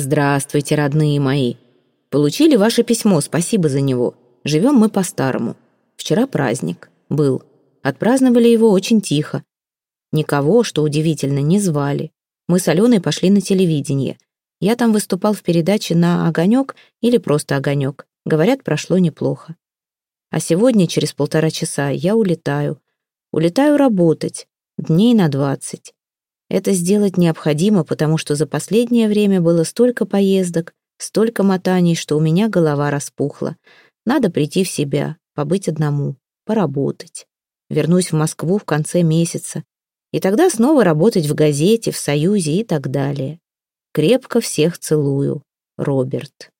Здравствуйте, родные мои. Получили ваше письмо, спасибо за него. Живем мы по-старому. Вчера праздник. Был. Отпраздновали его очень тихо. Никого, что удивительно, не звали. Мы с Аленой пошли на телевидение. Я там выступал в передаче на «Огонек» или просто «Огонек». Говорят, прошло неплохо. А сегодня, через полтора часа, я улетаю. Улетаю работать. Дней на двадцать. Это сделать необходимо, потому что за последнее время было столько поездок, столько мотаний, что у меня голова распухла. Надо прийти в себя, побыть одному, поработать. Вернусь в Москву в конце месяца. И тогда снова работать в газете, в Союзе и так далее. Крепко всех целую. Роберт.